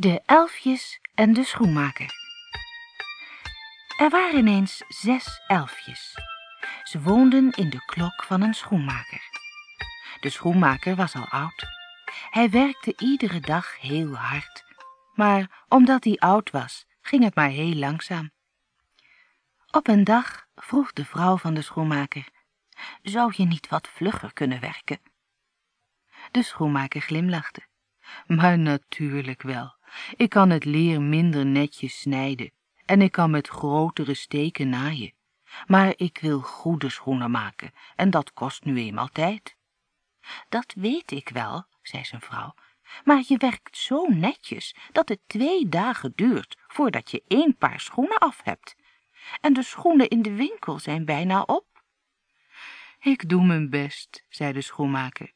De elfjes en de schoenmaker. Er waren eens zes elfjes. Ze woonden in de klok van een schoenmaker. De schoenmaker was al oud. Hij werkte iedere dag heel hard. Maar omdat hij oud was, ging het maar heel langzaam. Op een dag vroeg de vrouw van de schoenmaker, zou je niet wat vlugger kunnen werken? De schoenmaker glimlachte. Maar natuurlijk wel. Ik kan het leer minder netjes snijden en ik kan met grotere steken naaien. Maar ik wil goede schoenen maken en dat kost nu eenmaal tijd. Dat weet ik wel, zei zijn vrouw, maar je werkt zo netjes dat het twee dagen duurt voordat je één paar schoenen af hebt. En de schoenen in de winkel zijn bijna op. Ik doe mijn best, zei de schoenmaker,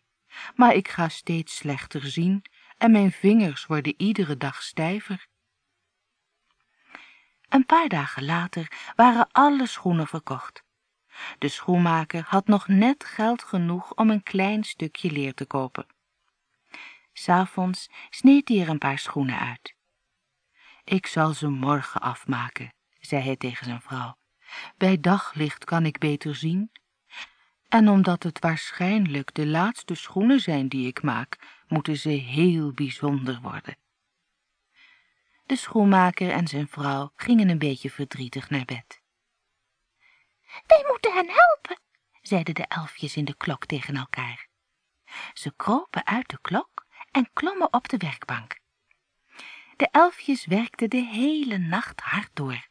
maar ik ga steeds slechter zien en mijn vingers worden iedere dag stijver. Een paar dagen later waren alle schoenen verkocht. De schoenmaker had nog net geld genoeg om een klein stukje leer te kopen. S'avonds sneed hij er een paar schoenen uit. Ik zal ze morgen afmaken, zei hij tegen zijn vrouw. Bij daglicht kan ik beter zien. En omdat het waarschijnlijk de laatste schoenen zijn die ik maak, moeten ze heel bijzonder worden. De schoenmaker en zijn vrouw gingen een beetje verdrietig naar bed. Wij moeten hen helpen, zeiden de elfjes in de klok tegen elkaar. Ze kropen uit de klok en klommen op de werkbank. De elfjes werkten de hele nacht hard door.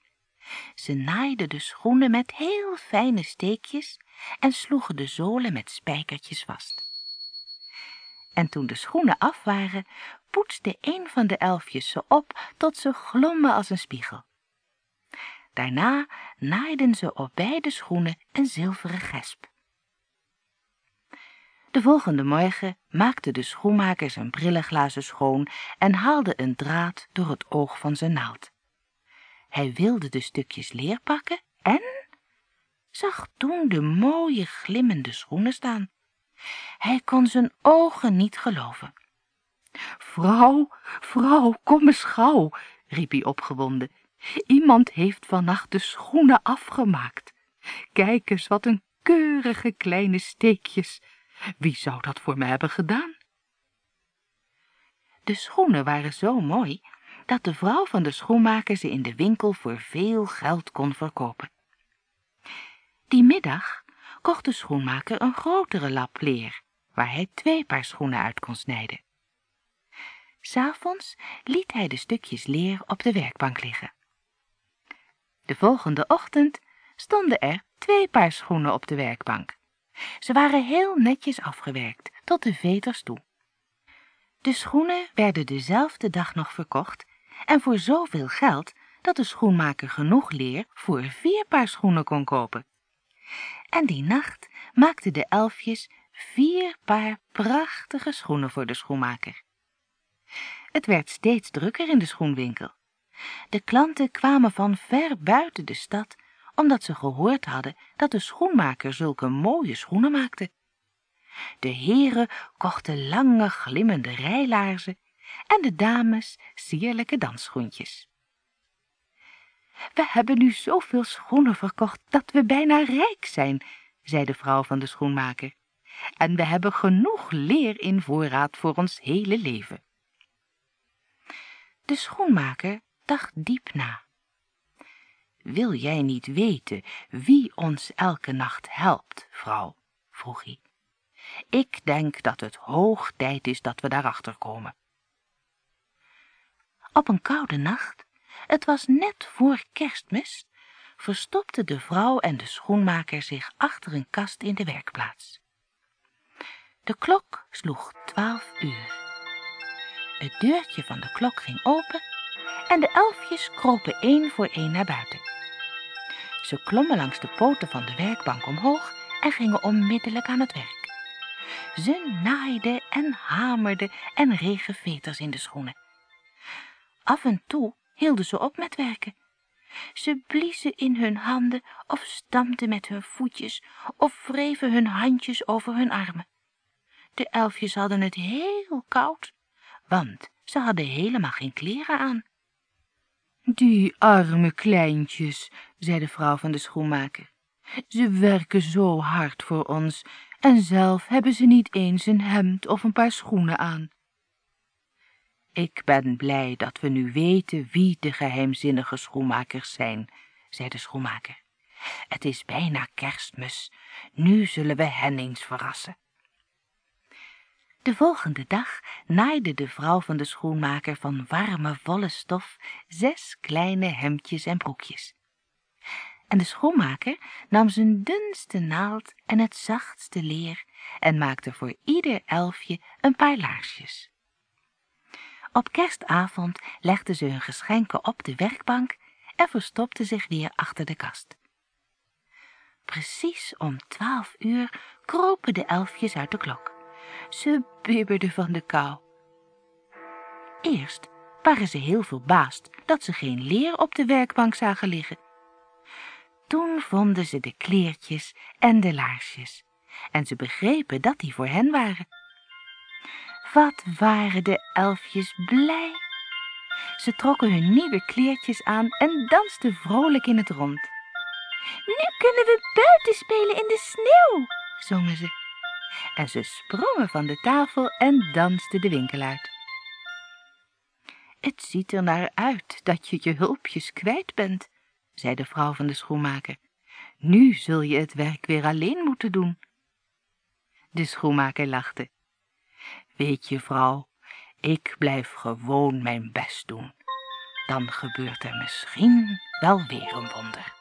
Ze naaiden de schoenen met heel fijne steekjes en sloegen de zolen met spijkertjes vast. En toen de schoenen af waren, poetste een van de elfjes ze op tot ze glommen als een spiegel. Daarna naaiden ze op beide schoenen een zilveren gesp. De volgende morgen maakte de schoenmaker zijn brillenglazen schoon en haalde een draad door het oog van zijn naald. Hij wilde de stukjes leer pakken en zag toen de mooie glimmende schoenen staan. Hij kon zijn ogen niet geloven. Vrouw, vrouw, kom eens gauw, riep hij opgewonden. Iemand heeft vannacht de schoenen afgemaakt. Kijk eens, wat een keurige kleine steekjes. Wie zou dat voor me hebben gedaan? De schoenen waren zo mooi, dat de vrouw van de schoenmaker ze in de winkel voor veel geld kon verkopen. Die middag kocht de schoenmaker een grotere lap leer, waar hij twee paar schoenen uit kon snijden. S'avonds liet hij de stukjes leer op de werkbank liggen. De volgende ochtend stonden er twee paar schoenen op de werkbank. Ze waren heel netjes afgewerkt, tot de veters toe. De schoenen werden dezelfde dag nog verkocht en voor zoveel geld dat de schoenmaker genoeg leer voor vier paar schoenen kon kopen. En die nacht maakten de elfjes vier paar prachtige schoenen voor de schoenmaker. Het werd steeds drukker in de schoenwinkel. De klanten kwamen van ver buiten de stad, omdat ze gehoord hadden dat de schoenmaker zulke mooie schoenen maakte. De heren kochten lange glimmende rijlaarzen en de dames sierlijke dansschoentjes. We hebben nu zoveel schoenen verkocht dat we bijna rijk zijn, zei de vrouw van de schoenmaker. En we hebben genoeg leer in voorraad voor ons hele leven. De schoenmaker dacht diep na. Wil jij niet weten wie ons elke nacht helpt, vrouw? vroeg hij. Ik denk dat het hoog tijd is dat we daarachter komen. Op een koude nacht, het was net voor kerstmis, verstopte de vrouw en de schoenmaker zich achter een kast in de werkplaats. De klok sloeg twaalf uur. Het deurtje van de klok ging open en de elfjes kropen één voor één naar buiten. Ze klommen langs de poten van de werkbank omhoog en gingen onmiddellijk aan het werk. Ze naaiden en hamerden en regen veters in de schoenen. Af en toe hielden ze op met werken. Ze bliezen in hun handen of stampten met hun voetjes of wreven hun handjes over hun armen. De elfjes hadden het heel koud, want Ze hadden helemaal geen kleren aan. Die arme kleintjes, zei de vrouw van de schoenmaker. Ze werken zo hard voor ons en zelf hebben ze niet eens een hemd of een paar schoenen aan. Ik ben blij dat we nu weten wie de geheimzinnige schoenmakers zijn, zei de schoenmaker. Het is bijna kerstmis, nu zullen we hen eens verrassen. De volgende dag naaide de vrouw van de schoenmaker van warme, volle stof zes kleine hemdjes en broekjes. En de schoenmaker nam zijn dunste naald en het zachtste leer en maakte voor ieder elfje een paar laarsjes. Op kerstavond legden ze hun geschenken op de werkbank en verstopten zich weer achter de kast. Precies om twaalf uur kropen de elfjes uit de klok. Ze bibberden van de kou. Eerst waren ze heel verbaasd dat ze geen leer op de werkbank zagen liggen. Toen vonden ze de kleertjes en de laarsjes en ze begrepen dat die voor hen waren. Wat waren de elfjes blij! Ze trokken hun nieuwe kleertjes aan en dansten vrolijk in het rond. Nu kunnen we buiten spelen in de sneeuw, zongen ze. En ze sprongen van de tafel en dansten de winkel uit. Het ziet er naar uit dat je je hulpjes kwijt bent, zei de vrouw van de schoenmaker. Nu zul je het werk weer alleen moeten doen. De schoenmaker lachte. Weet je, vrouw, ik blijf gewoon mijn best doen. Dan gebeurt er misschien wel weer een wonder.